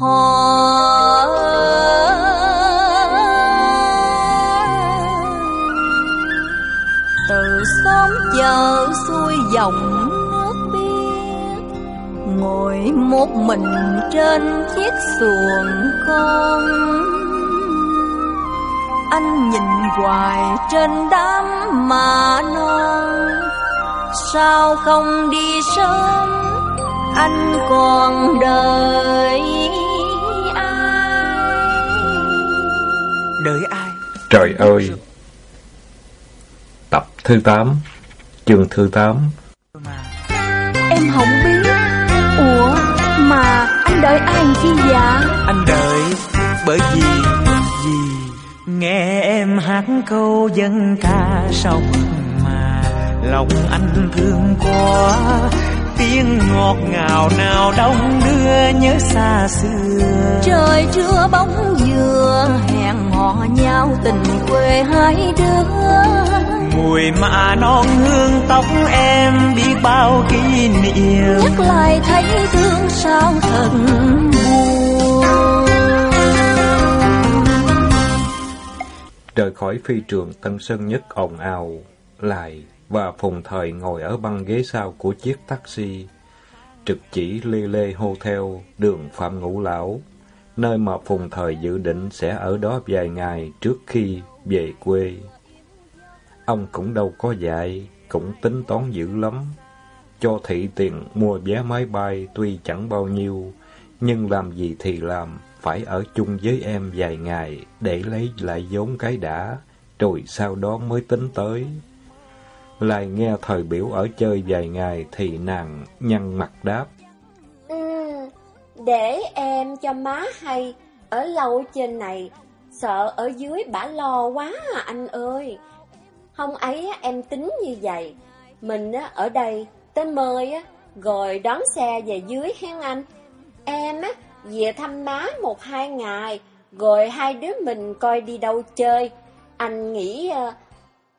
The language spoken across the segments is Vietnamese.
Họ Từ xóm chờ xuôi dòng nước biếc, Ngồi một mình trên chiếc xuồng con. Anh nhìn hoài trên đám mà non, Sao không đi sớm? Anh còn đợi Đợi ai? Trời ơi! Tập thứ 8 Chương thứ 8 Em không biết Ủa mà anh đợi ai chi dạ Anh đợi bởi vì Vì nghe em hát câu dân ca sông mà Lòng anh thương quá Tiếng ngọt ngào nào đông đưa nhớ xa xưa. Trời trưa bóng dừa Hẹn hò nhau tình quê hai đứa. Mùi mạ non hương tóc em biết bao kỷ niệm. Nhắc lại thấy thương sao thật buồn. Rời khỏi phi trường Tân Sơn Nhất ồn ào lại và Phùng Thời ngồi ở băng ghế sau của chiếc taxi trực chỉ Lê Lê Hotel, đường Phạm Ngũ Lão, nơi mà Phùng Thời dự định sẽ ở đó vài ngày trước khi về quê. Ông cũng đâu có dạy, cũng tính toán dữ lắm. Cho thị tiền mua vé máy bay tuy chẳng bao nhiêu, nhưng làm gì thì làm, phải ở chung với em vài ngày để lấy lại vốn cái đã, rồi sau đó mới tính tới. Lại nghe thời biểu ở chơi vài ngày thì nàng nhăn mặt đáp. Ừ, để em cho má hay, ở lâu trên này, sợ ở dưới bả lo quá à anh ơi. Không ấy em tính như vậy, mình ở đây tới mời rồi đón xe về dưới hen anh. Em á, về thăm má một hai ngày, rồi hai đứa mình coi đi đâu chơi. Anh nghĩ ờ,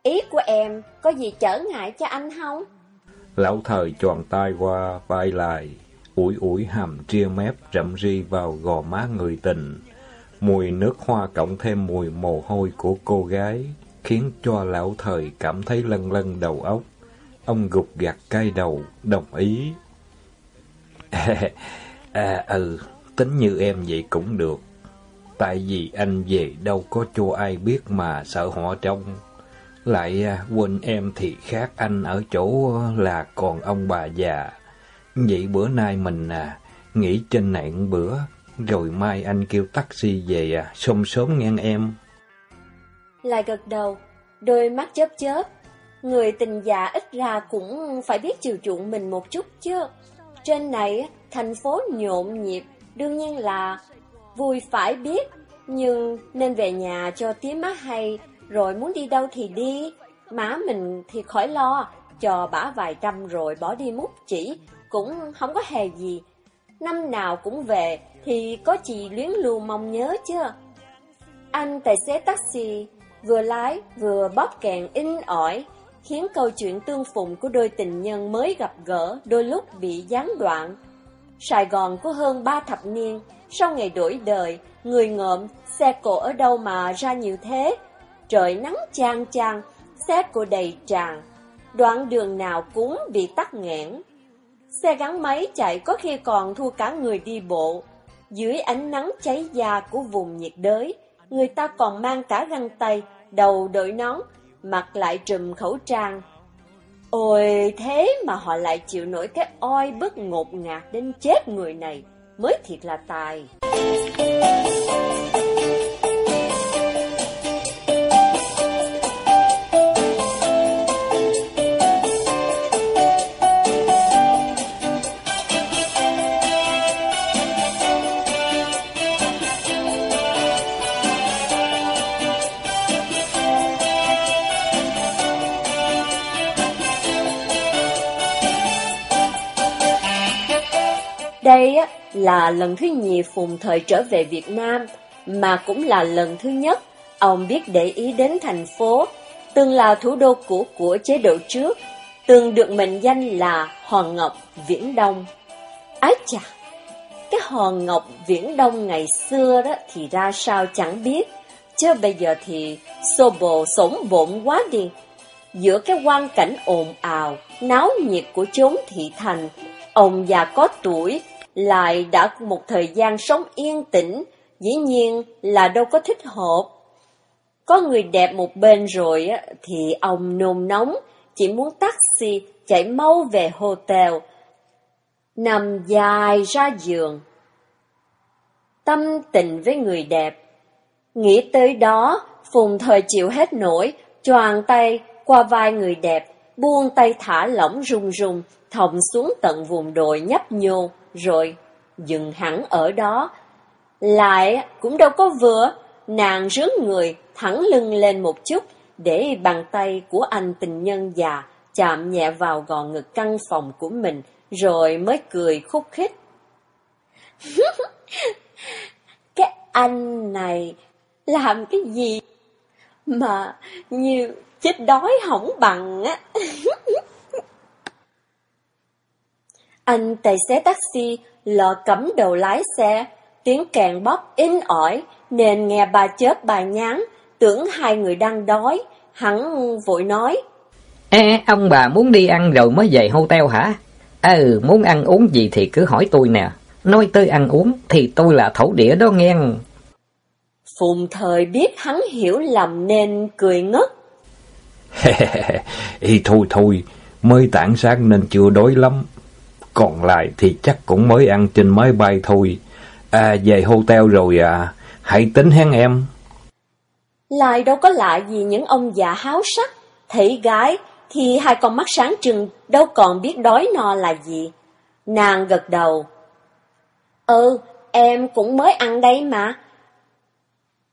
ý của em có gì trở ngại cho anh không? Lão thời tròn tay qua vai lại, ủi ủi hàm ria mép rậm ri vào gò má người tình. Mùi nước hoa cộng thêm mùi mồ hôi của cô gái, khiến cho lão thời cảm thấy lân lân đầu óc. Ông gục gạt cay đầu, đồng ý. à, ừ, tính như em vậy cũng được. Tại vì anh về đâu có cho ai biết mà sợ họ trông. Lại à, quên em thì khác anh ở chỗ là còn ông bà già. Vậy bữa nay mình à, nghỉ trên này một bữa, rồi mai anh kêu taxi về à, sớm sớm nghe em. Lại gật đầu, đôi mắt chớp chớp. Người tình già ít ra cũng phải biết chiều chuộng mình một chút chứ. Trên này, thành phố nhộn nhịp, đương nhiên là vui phải biết, nhưng nên về nhà cho tía má hay, rồi muốn đi đâu thì đi. Má mình thì khỏi lo, cho bả vài trăm rồi bỏ đi mút chỉ, cũng không có hề gì. Năm nào cũng về, thì có chị luyến lưu mong nhớ chưa Anh tài xế taxi vừa lái vừa bóp kèn in ỏi, khiến câu chuyện tương phùng của đôi tình nhân mới gặp gỡ đôi lúc bị gián đoạn. Sài Gòn có hơn ba thập niên, sau ngày đổi đời, người ngợm, xe cộ ở đâu mà ra nhiều thế? Trời nắng chang chang, xe cộ đầy tràn, đoạn đường nào cũng bị tắc nghẽn. Xe gắn máy chạy có khi còn thua cả người đi bộ. Dưới ánh nắng cháy da của vùng nhiệt đới, người ta còn mang cả găng tay, đầu đội nón, mặt lại trùm khẩu trang. Ôi thế mà họ lại chịu nổi cái oi bức ngột ngạt đến chết người này, mới thiệt là tài. Lần thứ nhì Phùng Thời trở về Việt Nam, mà cũng là lần thứ nhất ông biết để ý đến thành phố, từng là thủ đô cũ của chế độ trước, từng được mệnh danh là Hoàng Ngọc Viễn Đông. Ái chà! cái hòn ngọc viễn đông ngày xưa đó thì ra sao chẳng biết. Chứ bây giờ thì xô bồ sống bộn quá đi. Giữa cái quan cảnh ồn ào, náo nhiệt của chốn thị thành, ông già có tuổi lại đã một thời gian sống yên tĩnh, dĩ nhiên là đâu có thích hợp. Có người đẹp một bên rồi thì ông nôn nóng, chỉ muốn taxi chạy mau về hotel. Nằm dài ra giường. Tâm tình với người đẹp. Nghĩ tới đó, Phùng thời chịu hết nổi, choàng tay qua vai người đẹp, buông tay thả lỏng rung rung, thòng xuống tận vùng đồi nhấp nhô, rồi dừng hẳn ở đó. Lại cũng đâu có vừa, nàng rướn người, thẳng lưng lên một chút, để bàn tay của anh tình nhân già chạm nhẹ vào gò ngực căn phòng của mình, rồi mới cười khúc khích. cái anh này làm cái gì mà như chết đói hỏng bằng á. anh tài xế taxi lọ cắm đầu lái xe, tiếng kèn bóp in ỏi nên nghe bà chớp bà nhán, tưởng hai người đang đói, hắn vội nói. Ê, ông bà muốn đi ăn rồi mới về hotel hả? Ừ, muốn ăn uống gì thì cứ hỏi tôi nè. Nói tới ăn uống thì tôi là thổ địa đó nghe. Phùng thời biết hắn hiểu lầm nên cười ngất. Ý thôi thôi, mới tảng sáng nên chưa đói lắm. Còn lại thì chắc cũng mới ăn trên máy bay thôi. À, về hotel rồi à, hãy tính hắn em. Lại đâu có lạ gì những ông già háo sắc, thấy gái thì hai con mắt sáng trừng đâu còn biết đói no là gì. Nàng gật đầu. Ừ, em cũng mới ăn đây mà.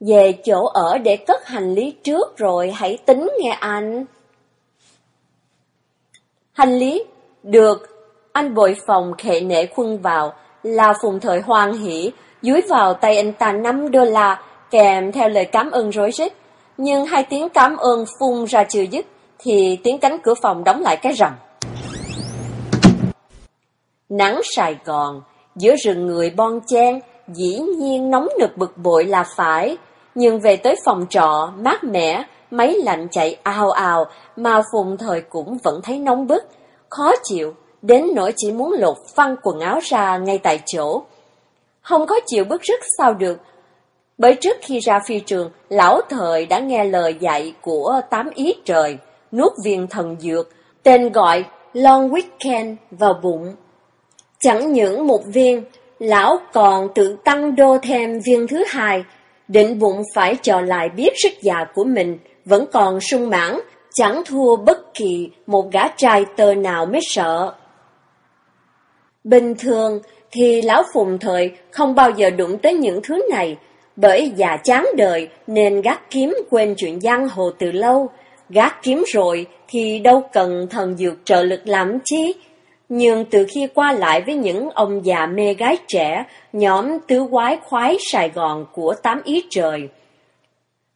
Về chỗ ở để cất hành lý trước rồi hãy tính nghe anh. Hành lý, được, anh bội phòng khệ nể khuân vào, là phùng thời hoan hỷ, dúi vào tay anh ta 5 đô la, kèm theo lời cảm ơn rối rít. Nhưng hai tiếng cảm ơn phun ra chưa dứt, thì tiếng cánh cửa phòng đóng lại cái rầm. Nắng Sài Gòn, giữa rừng người bon chen, dĩ nhiên nóng nực bực bội là phải, nhưng về tới phòng trọ, mát mẻ, máy lạnh chạy ao ao, mà phùng thời cũng vẫn thấy nóng bức, khó chịu, đến nỗi chỉ muốn lột phăng quần áo ra ngay tại chỗ. Không có chịu bức rứt sao được, bởi trước khi ra phi trường, lão thời đã nghe lời dạy của tám ý trời, nuốt viên thần dược, tên gọi Long Weekend vào bụng. Chẳng những một viên, lão còn tự tăng đô thêm viên thứ hai, định bụng phải trở lại biết sức già của mình, vẫn còn sung mãn, chẳng thua bất kỳ một gã trai tơ nào mới sợ. Bình thường thì lão phùng thời không bao giờ đụng tới những thứ này, bởi già chán đời nên gác kiếm quên chuyện giang hồ từ lâu, gác kiếm rồi thì đâu cần thần dược trợ lực làm chi. Nhưng từ khi qua lại với những ông già mê gái trẻ, nhóm tứ quái khoái Sài Gòn của tám ý trời,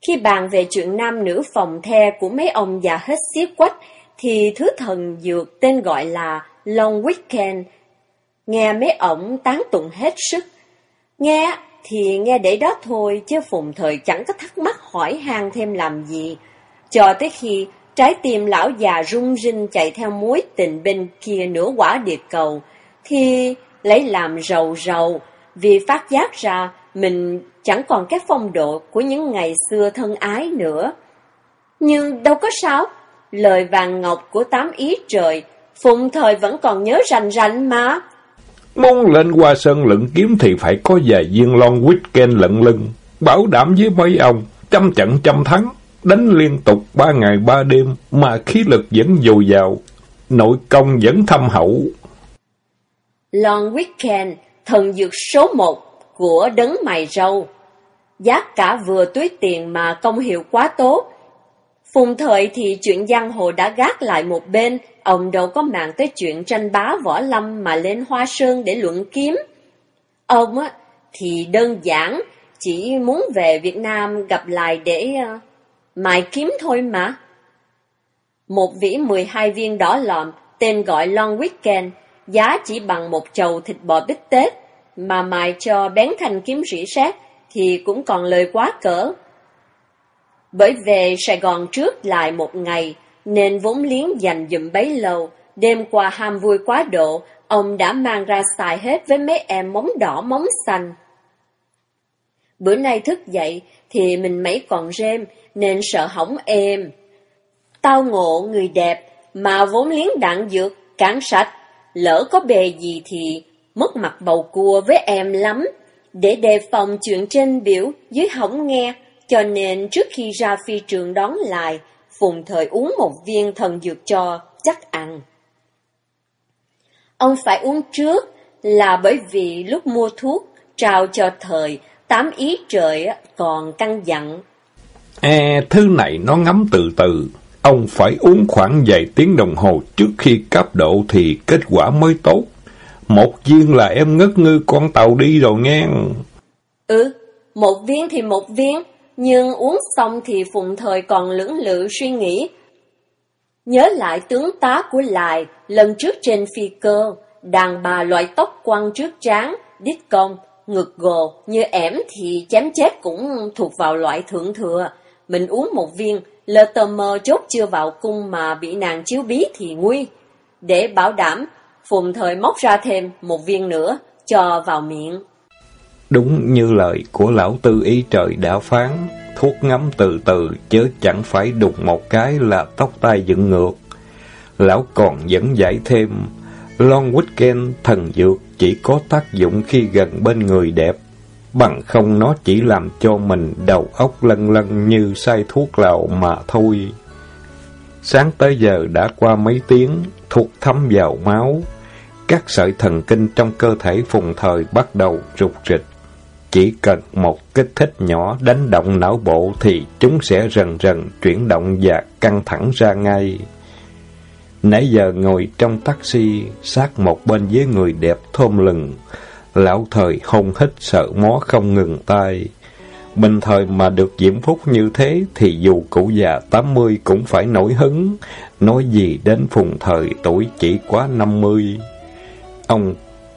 khi bàn về chuyện nam nữ phòng the của mấy ông già hết xiết quách, thì thứ thần dược tên gọi là Long Weekend. Nghe mấy ổng tán tụng hết sức. Nghe thì nghe để đó thôi, chứ phùng thời chẳng có thắc mắc hỏi han thêm làm gì. Cho tới khi trái tim lão già rung rinh chạy theo mối tình bên kia nửa quả địa cầu, thì lấy làm rầu rầu, vì phát giác ra mình chẳng còn cái phong độ của những ngày xưa thân ái nữa. Nhưng đâu có sao, lời vàng ngọc của tám ý trời, phụng thời vẫn còn nhớ rành rành mà. Muốn lên qua sân lận kiếm thì phải có vài viên lon weekend lận lưng, bảo đảm với mấy ông, trăm trận trăm thắng, đánh liên tục ba ngày ba đêm mà khí lực vẫn dồi dào, nội công vẫn thâm hậu. Long Weekend, thần dược số một của đấng mày râu. Giá cả vừa túi tiền mà công hiệu quá tốt. Phùng thời thì chuyện giang hồ đã gác lại một bên, ông đâu có mạng tới chuyện tranh bá võ lâm mà lên hoa sơn để luận kiếm. Ông á, thì đơn giản, chỉ muốn về Việt Nam gặp lại để uh, mài kiếm thôi mà. Một vỉ 12 viên đỏ lòm, tên gọi Long Weekend, giá chỉ bằng một chầu thịt bò bít tết, mà mài cho bén thành kiếm rỉ sét thì cũng còn lời quá cỡ. Bởi về Sài Gòn trước lại một ngày, nên vốn liếng dành dụm bấy lâu, đêm qua ham vui quá độ, ông đã mang ra xài hết với mấy em móng đỏ móng xanh. Bữa nay thức dậy thì mình mấy còn rêm, nên sợ hỏng êm. Tao ngộ người đẹp, mà vốn liếng đạn dược, cán sạch, lỡ có bề gì thì mất mặt bầu cua với em lắm. Để đề phòng chuyện trên biểu dưới hỏng nghe, cho nên trước khi ra phi trường đón lại, Phùng Thời uống một viên thần dược cho, chắc ăn. Ông phải uống trước là bởi vì lúc mua thuốc, trao cho Thời, tám ý trời còn căng dặn. E, thứ này nó ngấm từ từ, ông phải uống khoảng vài tiếng đồng hồ trước khi cấp độ thì kết quả mới tốt. Một viên là em ngất ngư con tàu đi rồi nghe. Ừ, một viên thì một viên, nhưng uống xong thì Phụng Thời còn lưỡng lự suy nghĩ. Nhớ lại tướng tá của Lại lần trước trên phi cơ, đàn bà loại tóc quăng trước trán, đít công, ngực gồ, như ẻm thì chém chết cũng thuộc vào loại thượng thừa. Mình uống một viên, lơ tờ mơ chốt chưa vào cung mà bị nàng chiếu bí thì nguy. Để bảo đảm, Phùng Thời móc ra thêm một viên nữa, cho vào miệng. Đúng như lời của lão tư ý trời đã phán, thuốc ngắm từ từ chứ chẳng phải đụng một cái là tóc tai dựng ngược. Lão còn dẫn giải thêm, Long Weekend thần dược chỉ có tác dụng khi gần bên người đẹp, bằng không nó chỉ làm cho mình đầu óc lân lân như say thuốc lào mà thôi. Sáng tới giờ đã qua mấy tiếng, thuốc thấm vào máu, các sợi thần kinh trong cơ thể phùng thời bắt đầu rụt rịch. Chỉ cần một kích thích nhỏ đánh động não bộ thì chúng sẽ dần dần chuyển động và căng thẳng ra ngay. Nãy giờ ngồi trong taxi, sát một bên với người đẹp thôm lừng, lão thời hôn hít sợ mó không ngừng tay. Bình thời mà được diễm phúc như thế thì dù cụ già tám mươi cũng phải nổi hứng, nói gì đến phùng thời tuổi chỉ quá năm mươi. Ông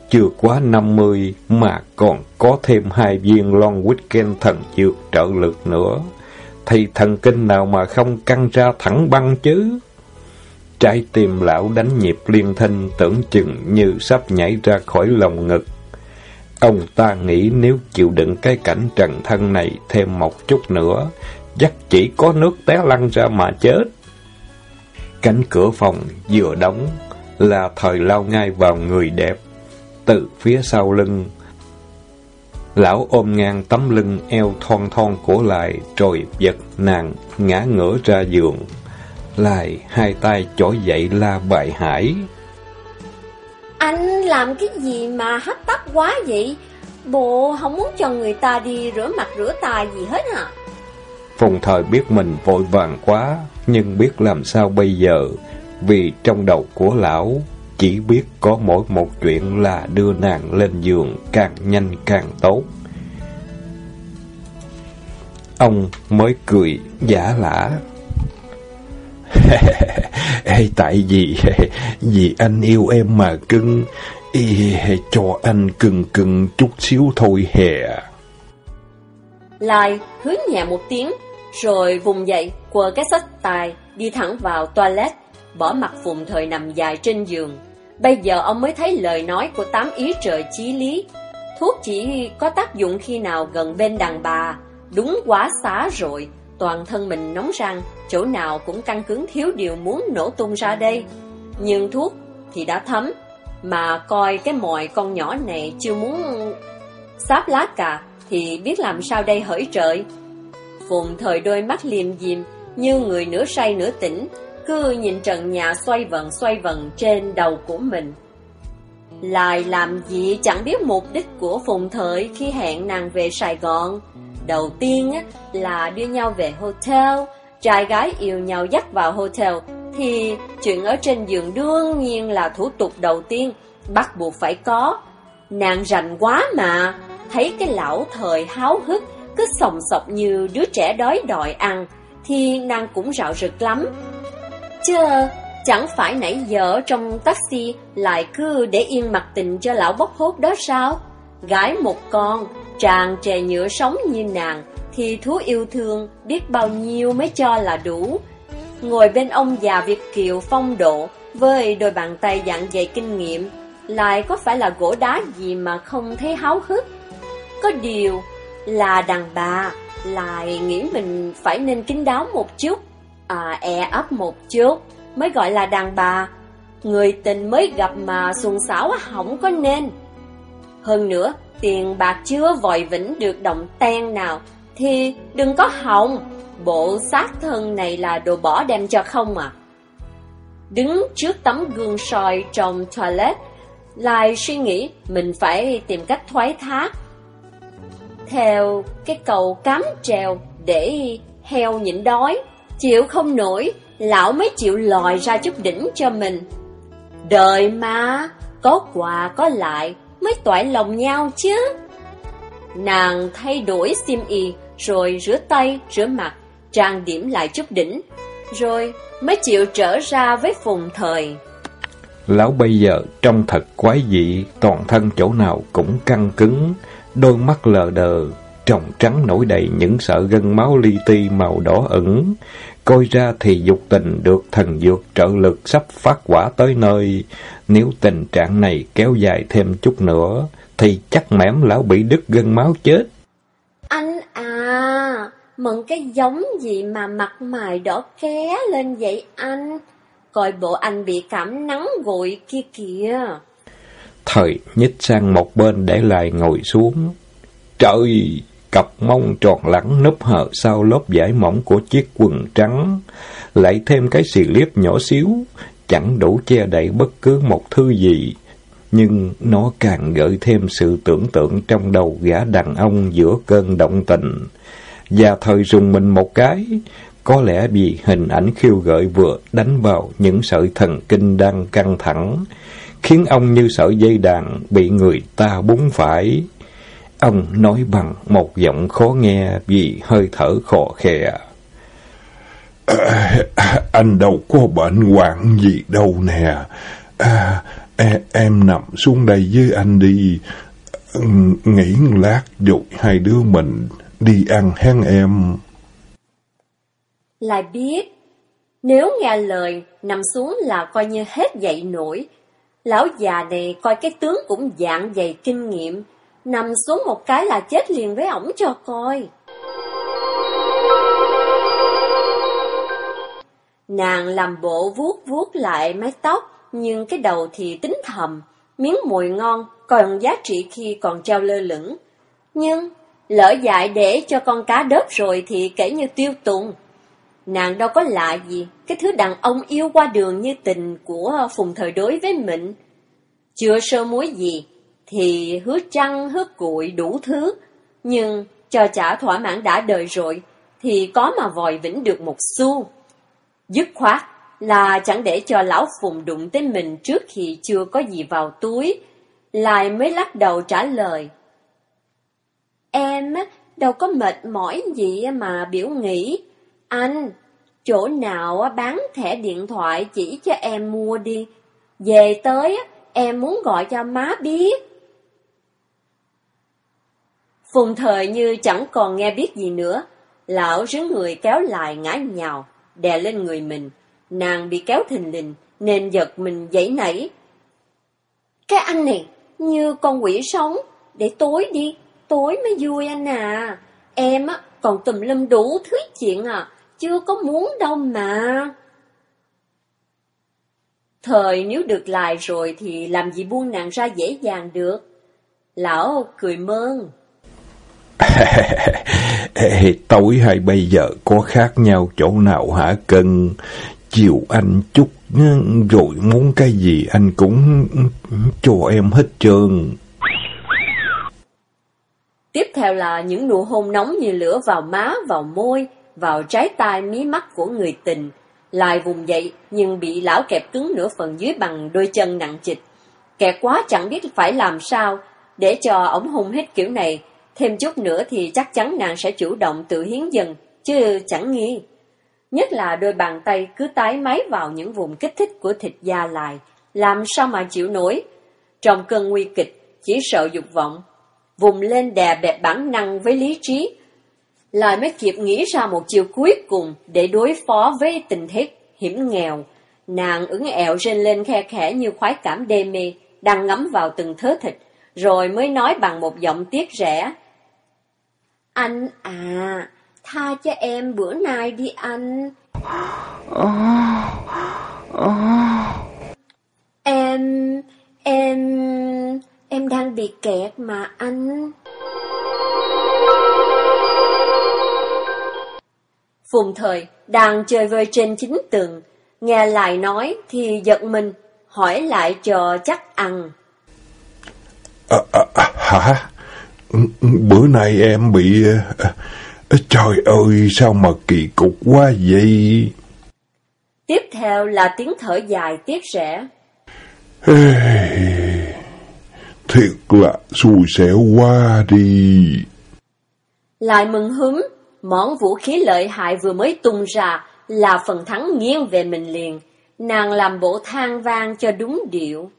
chưa quá 50 mà còn có thêm hai viên Long Weekend thần dược trợ lực nữa. Thì thần kinh nào mà không căng ra thẳng băng chứ? Trái tim lão đánh nhịp liên thanh tưởng chừng như sắp nhảy ra khỏi lòng ngực. Ông ta nghĩ nếu chịu đựng cái cảnh trần thân này thêm một chút nữa, chắc chỉ có nước té lăn ra mà chết. Cánh cửa phòng vừa đóng là thời lao ngay vào người đẹp từ phía sau lưng. Lão ôm ngang tấm lưng eo thon thon của lại, rồi giật nàng, ngã ngửa ra giường. Lại hai tay chổi dậy la bại hải. Anh làm cái gì mà hấp tấp quá vậy? Bộ không muốn cho người ta đi rửa mặt rửa tay gì hết hả? Phùng thời biết mình vội vàng quá, nhưng biết làm sao bây giờ, vì trong đầu của lão chỉ biết có mỗi một chuyện là đưa nàng lên giường càng nhanh càng tốt. Ông mới cười giả lả. Ê, tại vì vì anh yêu em mà cưng, Ê, cho anh cưng cưng chút xíu thôi hè. Lai hứa nhẹ một tiếng, rồi vùng dậy, quờ cái sách tài, đi thẳng vào toilet, bỏ mặt phụng thời nằm dài trên giường. Bây giờ ông mới thấy lời nói của tám ý trời chí lý. Thuốc chỉ có tác dụng khi nào gần bên đàn bà, đúng quá xá rồi, toàn thân mình nóng răng, chỗ nào cũng căng cứng thiếu điều muốn nổ tung ra đây. Nhưng thuốc thì đã thấm, mà coi cái mồi con nhỏ này chưa muốn sáp lá cà, thì biết làm sao đây hỡi trời. Phùng thời đôi mắt liềm diềm như người nửa say nửa tỉnh, cứ nhìn trần nhà xoay vần xoay vần trên đầu của mình. Lại làm gì chẳng biết mục đích của Phùng Thời khi hẹn nàng về Sài Gòn. Đầu tiên á, là đưa nhau về hotel, trai gái yêu nhau dắt vào hotel, thì chuyện ở trên giường đương nhiên là thủ tục đầu tiên, bắt buộc phải có. Nàng rành quá mà, thấy cái lão thời háo hức, cứ sòng sọc như đứa trẻ đói đòi ăn, thì nàng cũng rạo rực lắm. Chứ chẳng phải nãy giờ trong taxi lại cứ để yên mặt tình cho lão bốc hốt đó sao? gái một con, tràn trề nhựa sống như nàng, thì thú yêu thương biết bao nhiêu mới cho là đủ. Ngồi bên ông già Việt Kiều phong độ, với đôi bàn tay dạng dày kinh nghiệm, lại có phải là gỗ đá gì mà không thấy háo hức. Có điều là đàn bà, lại nghĩ mình phải nên kín đáo một chút, à e ấp một chút, mới gọi là đàn bà. Người tình mới gặp mà xuân xảo không có nên. Hơn nữa, tiền bạc chưa vội vĩnh được động ten nào, thì đừng có hỏng. Bộ xác thân này là đồ bỏ đem cho không à. Đứng trước tấm gương soi trong toilet, lại suy nghĩ mình phải tìm cách thoái thác. Theo cái cầu cám treo để heo nhịn đói, chịu không nổi, lão mới chịu lòi ra chút đỉnh cho mình. Đời mà, có quà có lại mới toại lòng nhau chứ. Nàng thay đổi xiêm y, rồi rửa tay, rửa mặt, trang điểm lại chút đỉnh, rồi mới chịu trở ra với phùng thời. Lão bây giờ trông thật quái dị, toàn thân chỗ nào cũng căng cứng, đôi mắt lờ đờ, tròng trắng nổi đầy những sợi gân máu li ti màu đỏ ửng. Coi ra thì dục tình được thần dược trợ lực sắp phát quả tới nơi. Nếu tình trạng này kéo dài thêm chút nữa, thì chắc mẻm lão bị đứt gân máu chết. Anh à, mận cái giống gì mà mặt mày đỏ ké lên vậy anh? Coi bộ anh bị cảm nắng gội kia kìa. Thời nhích sang một bên để lại ngồi xuống. Trời! Cặp mông tròn lẳng núp hở sau lớp vải mỏng của chiếc quần trắng. Lại thêm cái xì liếp nhỏ xíu, chẳng đủ che đậy bất cứ một thứ gì. Nhưng nó càng gợi thêm sự tưởng tượng trong đầu gã đàn ông giữa cơn động tình. Và thời dùng mình một cái, có lẽ vì hình ảnh khiêu gợi vừa đánh vào những sợi thần kinh đang căng thẳng, khiến ông như sợi dây đàn bị người ta búng phải. Ông nói bằng một giọng khó nghe vì hơi thở khò khè. À, anh đâu có bệnh hoạn gì đâu nè. À, em, em nằm xuống đây với anh đi. Nghỉ lát rồi hai đứa mình đi ăn hen em. Lại biết, nếu nghe lời, nằm xuống là coi như hết dậy nổi. Lão già này coi cái tướng cũng dạng dày kinh nghiệm, nằm xuống một cái là chết liền với ổng cho coi. Nàng làm bộ vuốt vuốt lại mái tóc, nhưng cái đầu thì tính thầm, miếng mùi ngon còn giá trị khi còn treo lơ lửng. Nhưng, lỡ dại để cho con cá đớp rồi thì kể như tiêu tùng. Nàng đâu có lạ gì, cái thứ đàn ông yêu qua đường như tình của phùng thời đối với mình. Chưa sơ muối gì, thì hứa trăng, hứa cụi đủ thứ, nhưng cho trả thỏa mãn đã đời rồi, thì có mà vòi vĩnh được một xu. Dứt khoát là chẳng để cho lão phùng đụng tới mình trước khi chưa có gì vào túi, lại mới lắc đầu trả lời. Em đâu có mệt mỏi gì mà biểu nghĩ. Anh, chỗ nào bán thẻ điện thoại chỉ cho em mua đi. Về tới, em muốn gọi cho má biết. Phùng thời như chẳng còn nghe biết gì nữa. Lão rứa người kéo lại ngã nhào, đè lên người mình. Nàng bị kéo thình lình, nên giật mình dãy nảy. Cái anh này, như con quỷ sống, để tối đi, tối mới vui anh à. Em á, còn tùm lum đủ thứ chuyện à, chưa có muốn đâu mà. Thời nếu được lại rồi thì làm gì buông nàng ra dễ dàng được. Lão cười mơn. Tối hay bây giờ có khác nhau chỗ nào hả cân? Chiều anh chút rồi muốn cái gì anh cũng cho em hết trơn. Tiếp theo là những nụ hôn nóng như lửa vào má, vào môi, vào trái tai mí mắt của người tình. Lại vùng dậy nhưng bị lão kẹp cứng nửa phần dưới bằng đôi chân nặng trịch. Kẹt quá chẳng biết phải làm sao để cho ổng hôn hết kiểu này. Thêm chút nữa thì chắc chắn nàng sẽ chủ động tự hiến dần, chứ chẳng nghi. Nhất là đôi bàn tay cứ tái máy vào những vùng kích thích của thịt da lại, làm sao mà chịu nổi. Trong cơn nguy kịch, chỉ sợ dục vọng, vùng lên đè bẹp bản năng với lý trí. Lại mới kịp nghĩ ra một chiều cuối cùng để đối phó với tình thế hiểm nghèo. Nàng ứng ẹo rên lên khe khẽ như khoái cảm đê mê, đang ngắm vào từng thớ thịt, rồi mới nói bằng một giọng tiếc rẻ. Anh à, tha cho em bữa nay đi anh. Em, em, em đang bị kẹt mà anh. Phùng thời, đang chơi vơi trên chính tường, nghe lại nói thì giật mình, hỏi lại chờ chắc ăn. À, à, à, hả? Bữa nay em bị... À, trời ơi, sao mà kỳ cục quá vậy? Tiếp theo là tiếng thở dài tiếc rẻ. Thiệt là xui xẻo quá đi. Lại mừng húm, món vũ khí lợi hại vừa mới tung ra là phần thắng nghiêng về mình liền. Nàng làm bộ than vang cho đúng điệu.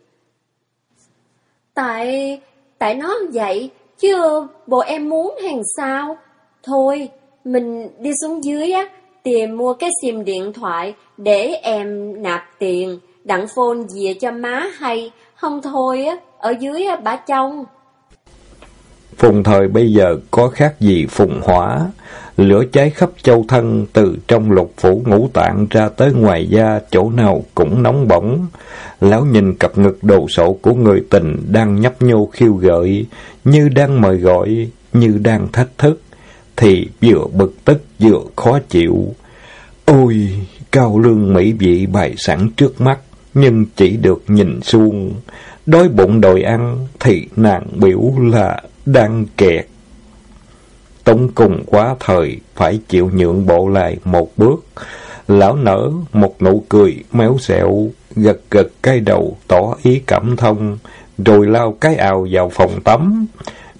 Tại... tại nó vậy, chứ bộ em muốn hàng sao? Thôi, mình đi xuống dưới á, tìm mua cái sim điện thoại để em nạp tiền, đặng phone về cho má hay, không thôi á, ở dưới á, bà trông. Phùng thời bây giờ có khác gì phùng hỏa, lửa cháy khắp châu thân từ trong lục phủ ngũ tạng ra tới ngoài da, chỗ nào cũng nóng bỏng. Lão nhìn cặp ngực đồ sộ của người tình đang nhấp nhô khiêu gợi, như đang mời gọi, như đang thách thức, thì vừa bực tức vừa khó chịu. Ôi, cao lương mỹ vị bày sẵn trước mắt, nhưng chỉ được nhìn xuông. Đói bụng đòi ăn thì nàng biểu là đang kẹt. Tống cùng quá thời, phải chịu nhượng bộ lại một bước. Lão nở một nụ cười méo xẹo, gật gật cái đầu tỏ ý cảm thông, rồi lao cái ào vào phòng tắm.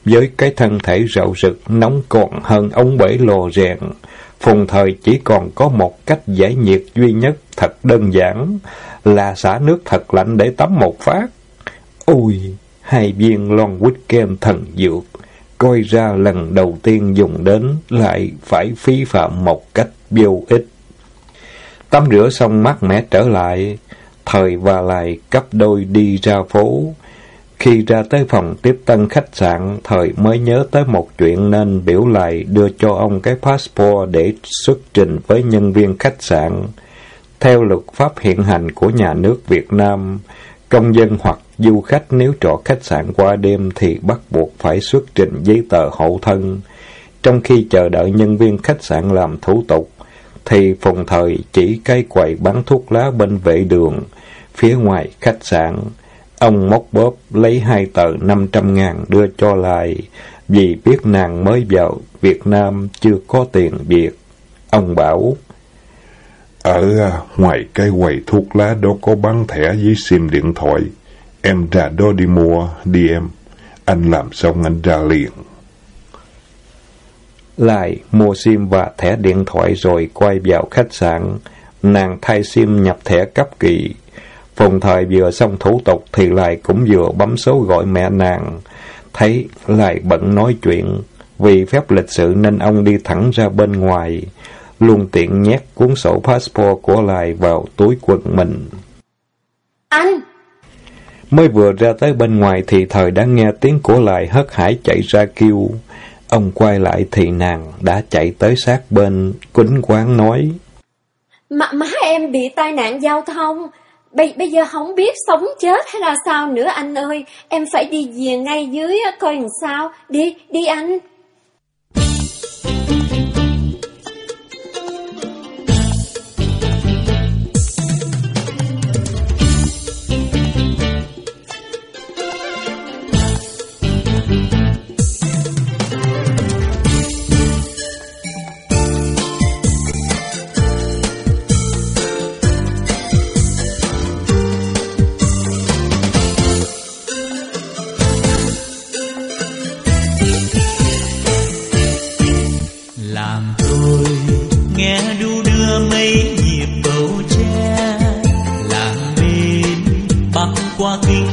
Với cái thân thể rạo rực nóng còn hơn ống bể lò rèn, phùng thời chỉ còn có một cách giải nhiệt duy nhất thật đơn giản, là xả nước thật lạnh để tắm một phát. Ôi, hai viên lon quýt kem thần dược, coi ra lần đầu tiên dùng đến lại phải phí phạm một cách vô ích. Tắm rửa xong mát mẻ trở lại, thời và lại cấp đôi đi ra phố. Khi ra tới phòng tiếp tân khách sạn, thời mới nhớ tới một chuyện nên biểu lại đưa cho ông cái passport để xuất trình với nhân viên khách sạn. Theo luật pháp hiện hành của nhà nước Việt Nam, công dân hoặc du khách nếu trọ khách sạn qua đêm thì bắt buộc phải xuất trình giấy tờ hộ thân. Trong khi chờ đợi nhân viên khách sạn làm thủ tục, thì phùng thời chỉ cái quầy bán thuốc lá bên vệ đường, phía ngoài khách sạn. Ông móc bóp lấy hai tờ năm trăm ngàn đưa cho lại, vì biết nàng mới vào Việt Nam chưa có tiền Việt. Ông bảo, Ở à, ngoài cái quầy thuốc lá đó có bán thẻ với sim điện thoại. Em ra đó đi mua, đi em. Anh làm xong anh ra liền. lại mua sim và thẻ điện thoại rồi quay vào khách sạn. Nàng thay sim nhập thẻ cấp kỳ. Phùng thời vừa xong thủ tục thì lại cũng vừa bấm số gọi mẹ nàng. Thấy lại bận nói chuyện. Vì phép lịch sự nên ông đi thẳng ra bên ngoài. Luôn tiện nhét cuốn sổ passport của lại vào túi quần mình. Anh! Mới vừa ra tới bên ngoài thì thời đã nghe tiếng của lại hất hải chạy ra kêu. Ông quay lại thì nàng đã chạy tới sát bên, quýnh quán nói. Má, má em bị tai nạn giao thông. Bây, bây giờ không biết sống chết hay là sao nữa anh ơi. Em phải đi về ngay dưới coi làm sao. Đi, đi anh. quatro a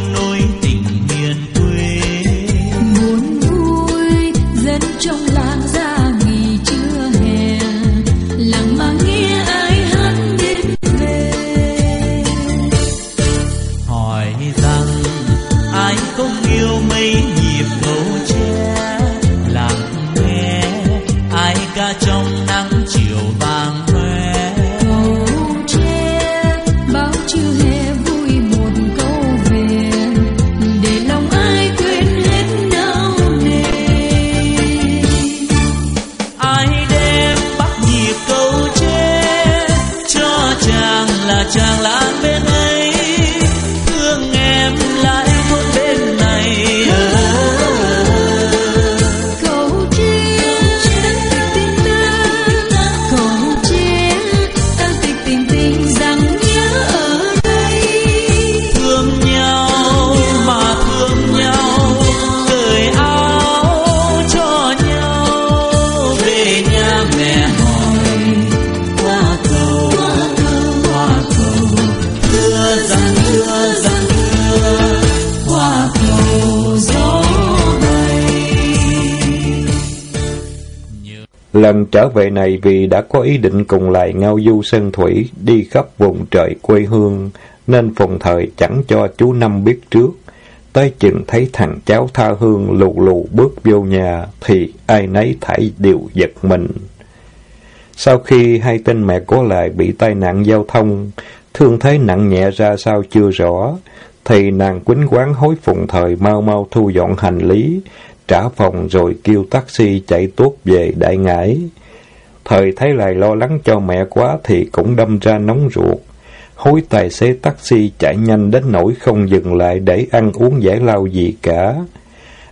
Lần trở về này vì đã có ý định cùng lại ngao du sơn thủy đi khắp vùng trời quê hương, nên phùng thời chẳng cho chú Năm biết trước. Tới chừng thấy thằng cháu tha hương lù lù bước vô nhà, thì ai nấy thảy đều giật mình. Sau khi hai tên mẹ có lại bị tai nạn giao thông, thương thế nặng nhẹ ra sao chưa rõ, thì nàng quýnh quán hối phụng thời mau mau thu dọn hành lý, trả phòng rồi kêu taxi chạy tuốt về đại ngãi. Thời thấy lại lo lắng cho mẹ quá thì cũng đâm ra nóng ruột. Hối tài xế taxi chạy nhanh đến nỗi không dừng lại để ăn uống giải lao gì cả.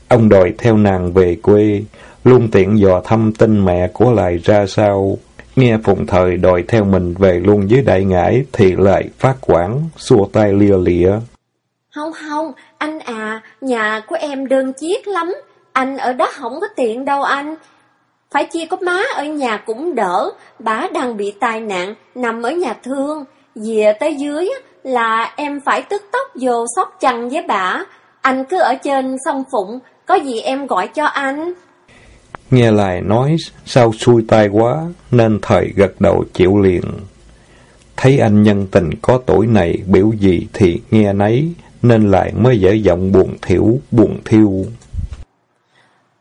Ông đòi theo nàng về quê, luôn tiện dò thăm tin mẹ của lại ra sao. Nghe phụng thời đòi theo mình về luôn dưới đại ngãi thì lại phát quản, xua tay lia lịa. Không không, anh à, nhà của em đơn chiếc lắm. Anh ở đó không có tiện đâu anh. Phải chia có má ở nhà cũng đỡ, bà đang bị tai nạn, nằm ở nhà thương. Về tới dưới là em phải tức tốc vô sóc chăn với bà. Anh cứ ở trên sông Phụng, có gì em gọi cho anh. Nghe lại nói sao xui tai quá, nên thời gật đầu chịu liền. Thấy anh nhân tình có tuổi này biểu gì thì nghe nấy, nên lại mới dễ giọng buồn thiểu, buồn thiêu.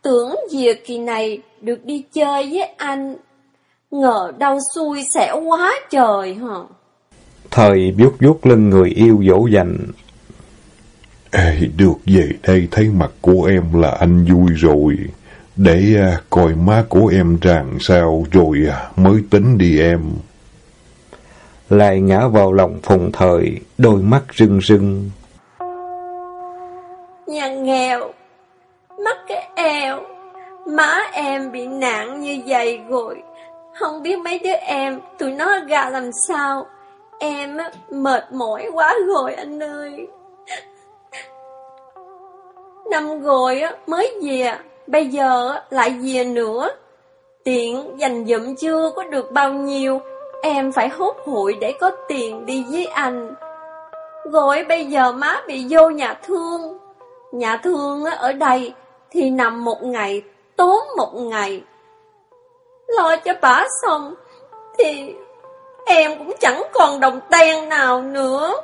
Tưởng việc kỳ này được đi chơi với anh, ngờ đâu xui xẻo quá trời hả? Thời vuốt vuốt lưng người yêu dỗ dành. Ê, được về đây thấy mặt của em là anh vui rồi. Để à, coi má của em ràng sao rồi à, mới tính đi em. Lại ngã vào lòng phùng thời, đôi mắt rưng rưng. Nhà nghèo, mắt cái eo, má em bị nạn như vậy rồi. Không biết mấy đứa em, tụi nó gà làm sao. Em mệt mỏi quá rồi anh ơi. Năm rồi mới về, bây giờ lại về nữa. Tiền dành dụm chưa có được bao nhiêu, em phải hốt hụi để có tiền đi với anh. Rồi bây giờ má bị vô nhà thương. Nhà thương ở đây thì nằm một ngày, tốn một ngày. Lo cho bà xong thì em cũng chẳng còn đồng tiền nào nữa.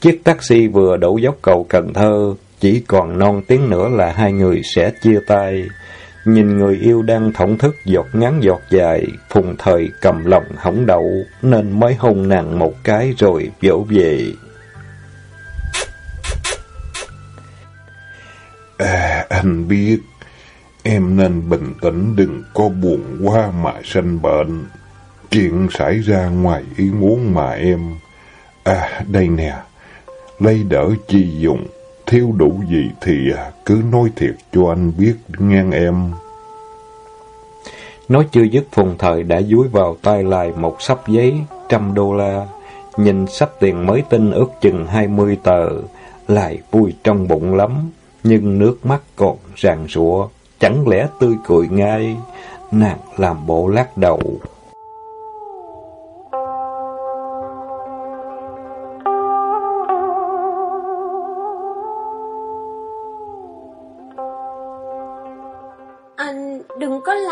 Chiếc taxi vừa đổ dốc cầu Cần Thơ, chỉ còn non tiếng nữa là hai người sẽ chia tay. Nhìn người yêu đang thổn thức giọt ngắn giọt dài, phùng thời cầm lòng hỏng đậu, nên mới hôn nàng một cái rồi vỗ về. À, anh biết, em nên bình tĩnh đừng có buồn quá mà sanh bệnh. Chuyện xảy ra ngoài ý muốn mà em... À, đây nè, lấy đỡ chi dùng thiếu đủ gì thì à, cứ nói thiệt cho anh biết ngang em. Nói chưa dứt phùng thời đã dúi vào tay lại một sắp giấy trăm đô la. Nhìn sắp tiền mới tinh ước chừng hai mươi tờ, lại vui trong bụng lắm nhưng nước mắt còn ràng rụa, chẳng lẽ tươi cười ngay, nàng làm bộ lắc đầu.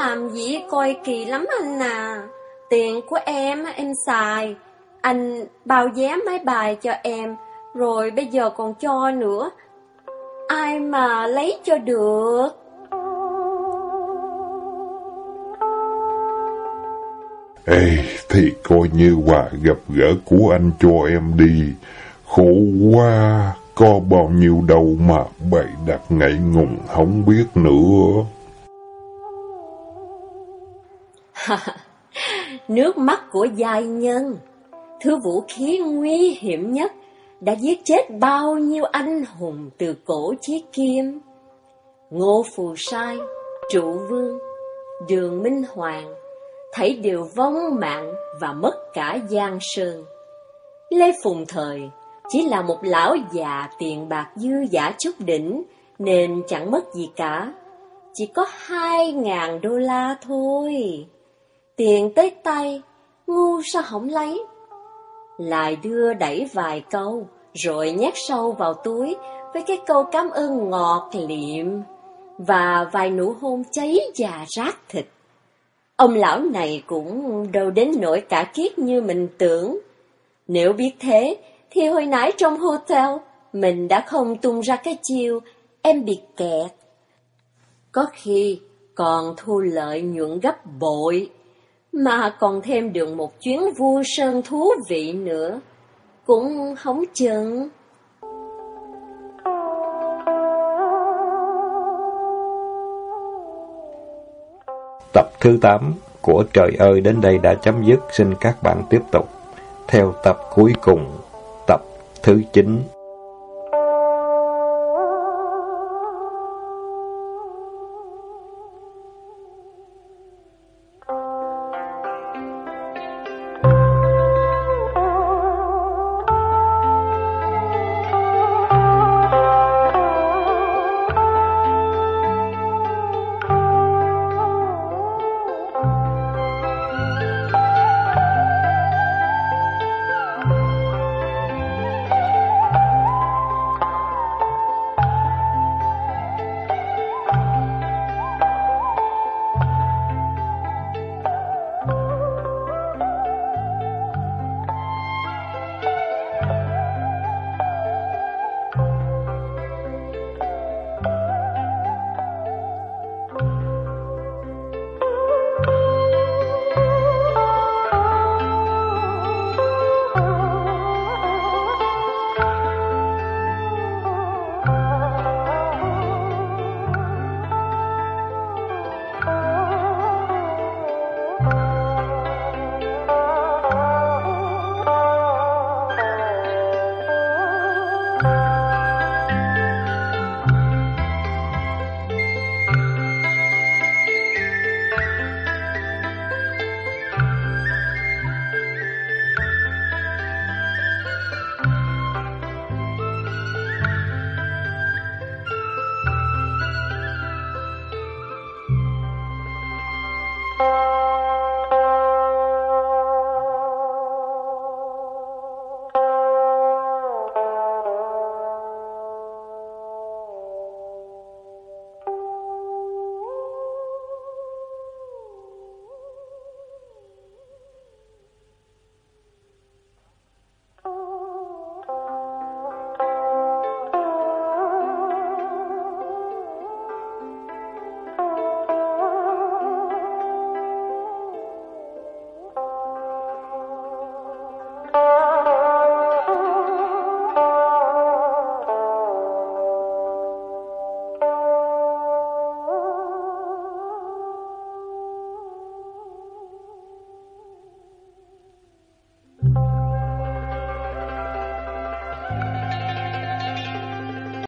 Làm gì coi kỳ lắm anh à. Tiền của em em xài. Anh bao vé máy bài cho em, rồi bây giờ còn cho nữa. Ai mà lấy cho được? Ê, thì coi như quà gặp gỡ của anh cho em đi. Khổ quá, có bao nhiêu đâu mà bày đặt ngại ngùng không biết nữa. Nước mắt của giai nhân, thứ vũ khí nguy hiểm nhất, đã giết chết bao nhiêu anh hùng từ cổ chí kim. Ngô Phù Sai, Trụ Vương, Đường Minh Hoàng, thấy đều vong mạng và mất cả giang sơn. Lê Phùng Thời chỉ là một lão già tiền bạc dư giả chút đỉnh, nên chẳng mất gì cả. Chỉ có hai ngàn đô la thôi. Tiền tới tay, ngu sao không lấy? Lại đưa đẩy vài câu, rồi nhét sâu vào túi với cái câu cảm ơn ngọt liệm và vài nụ hôn cháy già rát thịt. Ông lão này cũng đâu đến nỗi cả kiết như mình tưởng. Nếu biết thế, thì hồi nãy trong hotel, mình đã không tung ra cái chiêu em bị kẹt. Có khi còn thu lợi nhuận gấp bội, mà còn thêm được một chuyến vua sơn thú vị nữa. Cũng không chừng. Tập thứ 8 của Trời ơi đến đây đã chấm dứt. Xin các bạn tiếp tục theo tập cuối cùng, tập thứ 9.